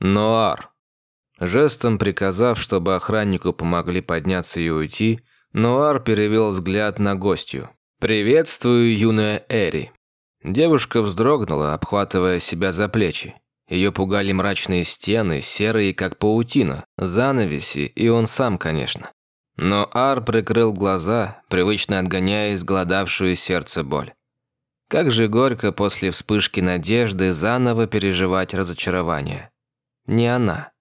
Ноар. Жестом приказав, чтобы охраннику помогли подняться и уйти, Ноар перевел взгляд на гостью. «Приветствую, юная Эри». Девушка вздрогнула, обхватывая себя за плечи. Ее пугали мрачные стены, серые, как паутина, занавеси и он сам, конечно. Но Ар прикрыл глаза, привычно отгоняя изгладавшую сердце боль. Как же горько после вспышки надежды заново переживать разочарование. Не она.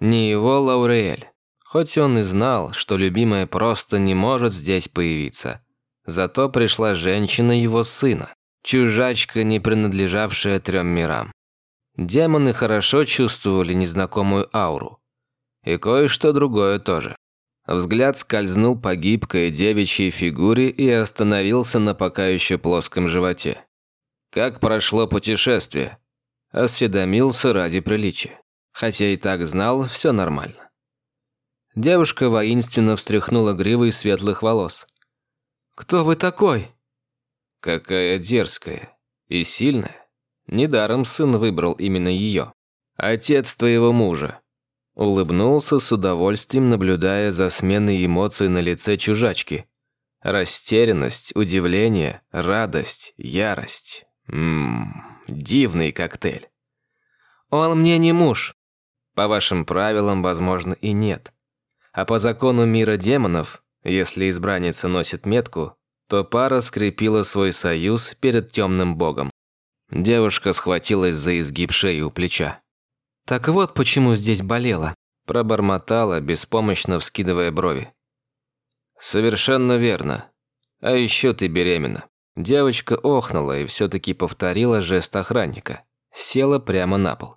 Не его Лауреэль. Хоть он и знал, что любимая просто не может здесь появиться. Зато пришла женщина его сына. Чужачка, не принадлежавшая трем мирам. Демоны хорошо чувствовали незнакомую ауру. И кое-что другое тоже. Взгляд скользнул по гибкой девичьей фигуре и остановился на пока еще плоском животе. «Как прошло путешествие?» Осведомился ради приличия. Хотя и так знал, все нормально. Девушка воинственно встряхнула гривой светлых волос. «Кто вы такой?» «Какая дерзкая и сильная. Недаром сын выбрал именно ее. Отец твоего мужа. Улыбнулся с удовольствием, наблюдая за сменой эмоций на лице чужачки. Растерянность, удивление, радость, ярость. Ммм, дивный коктейль. Он мне не муж. По вашим правилам, возможно, и нет. А по закону мира демонов, если избранница носит метку, то пара скрепила свой союз перед темным богом. Девушка схватилась за изгиб шеи у плеча. «Так вот почему здесь болела», – пробормотала, беспомощно вскидывая брови. «Совершенно верно. А еще ты беременна». Девочка охнула и все-таки повторила жест охранника. Села прямо на пол.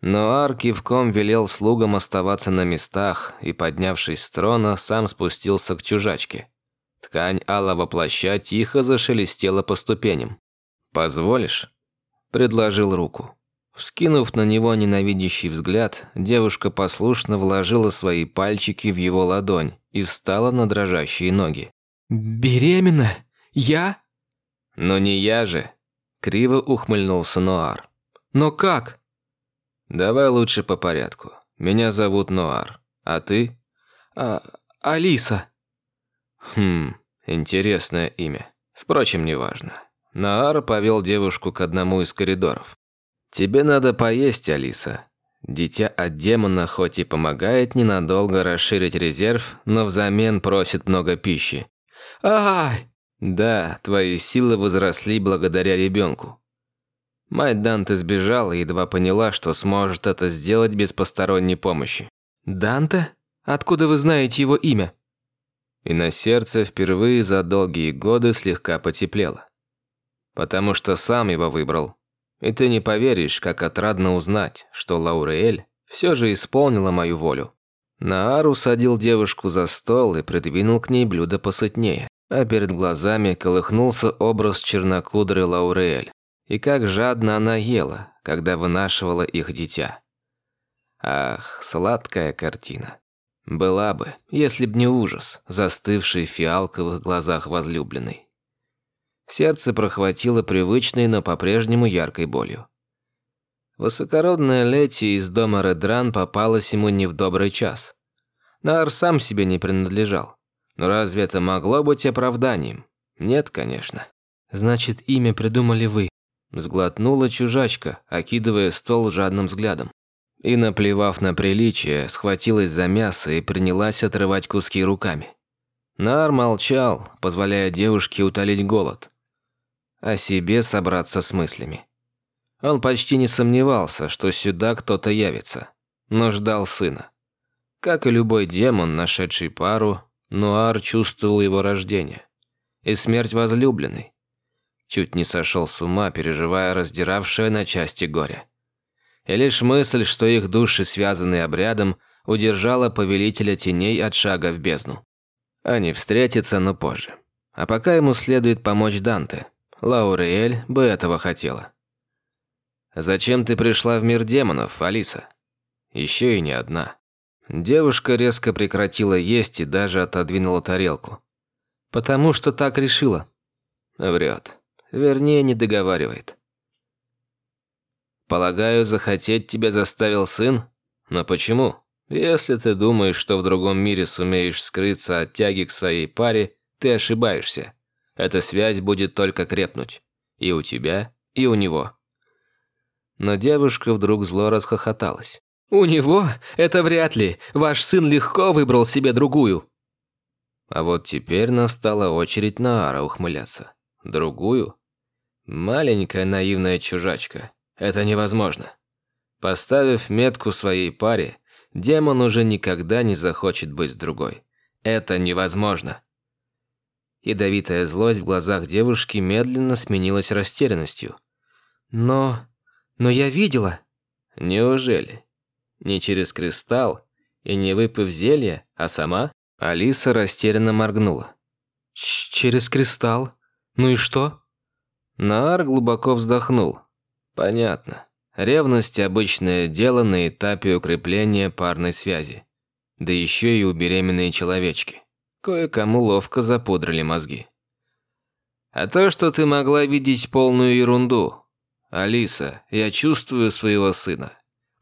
Но Ар кивком велел слугам оставаться на местах и, поднявшись с трона, сам спустился к чужачке. Ткань алого плаща тихо зашелестела по ступеням. «Позволишь?» – предложил руку. Вскинув на него ненавидящий взгляд, девушка послушно вложила свои пальчики в его ладонь и встала на дрожащие ноги. «Беременна? Я?» «Но не я же!» – криво ухмыльнулся Ноар. «Но как?» «Давай лучше по порядку. Меня зовут Ноар. А ты?» а, «Алиса». «Хм, интересное имя. Впрочем, неважно». Ноар повел девушку к одному из коридоров. «Тебе надо поесть, Алиса. Дитя от демона хоть и помогает ненадолго расширить резерв, но взамен просит много пищи. Ай! Да, твои силы возросли благодаря ребенку. Мать Данте сбежала и едва поняла, что сможет это сделать без посторонней помощи. Данте? Откуда вы знаете его имя? И на сердце впервые за долгие годы слегка потеплело. Потому что сам его выбрал. И ты не поверишь, как отрадно узнать, что Лауреэль все же исполнила мою волю. Наар усадил девушку за стол и придвинул к ней блюдо посытнее, а перед глазами колыхнулся образ чернокудрой Лауреэль. И как жадно она ела, когда вынашивала их дитя. Ах, сладкая картина. Была бы, если б не ужас, застывший в фиалковых глазах возлюбленной. Сердце прохватило привычной, но по-прежнему яркой болью. Высокородная Лети из дома Редран попалась ему не в добрый час. Нар сам себе не принадлежал. Но разве это могло быть оправданием? Нет, конечно. «Значит, имя придумали вы», – сглотнула чужачка, окидывая стол жадным взглядом. И, наплевав на приличие, схватилась за мясо и принялась отрывать куски руками. Нар молчал, позволяя девушке утолить голод о себе собраться с мыслями. Он почти не сомневался, что сюда кто-то явится, но ждал сына. Как и любой демон, нашедший пару, Нуар чувствовал его рождение и смерть возлюбленной. Чуть не сошел с ума, переживая раздиравшее на части горе. И лишь мысль, что их души связаны обрядом, удержала повелителя теней от шага в бездну. Они встретятся, но позже. А пока ему следует помочь Данте – Лауриэль бы этого хотела. «Зачем ты пришла в мир демонов, Алиса?» «Еще и не одна». Девушка резко прекратила есть и даже отодвинула тарелку. «Потому что так решила». Врет. Вернее, не договаривает. Полагаю, захотеть тебя заставил сын? Но почему? Если ты думаешь, что в другом мире сумеешь скрыться от тяги к своей паре, ты ошибаешься. Эта связь будет только крепнуть. И у тебя, и у него. Но девушка вдруг зло расхохоталась. «У него? Это вряд ли. Ваш сын легко выбрал себе другую». А вот теперь настала очередь Наара ухмыляться. Другую? Маленькая наивная чужачка. Это невозможно. Поставив метку своей паре, демон уже никогда не захочет быть с другой. Это невозможно. Ядовитая злость в глазах девушки медленно сменилась растерянностью. «Но... но я видела...» «Неужели? Не через кристалл и не выпив зелья, а сама?» Алиса растерянно моргнула. «Через кристалл? Ну и что?» Наар глубоко вздохнул. «Понятно. Ревность – обычное дело на этапе укрепления парной связи. Да еще и у беременной человечки. Кое-кому ловко запудрили мозги. А то, что ты могла видеть полную ерунду. Алиса, я чувствую своего сына.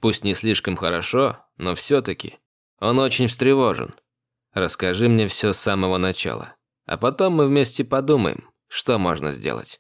Пусть не слишком хорошо, но все-таки. Он очень встревожен. Расскажи мне все с самого начала. А потом мы вместе подумаем, что можно сделать.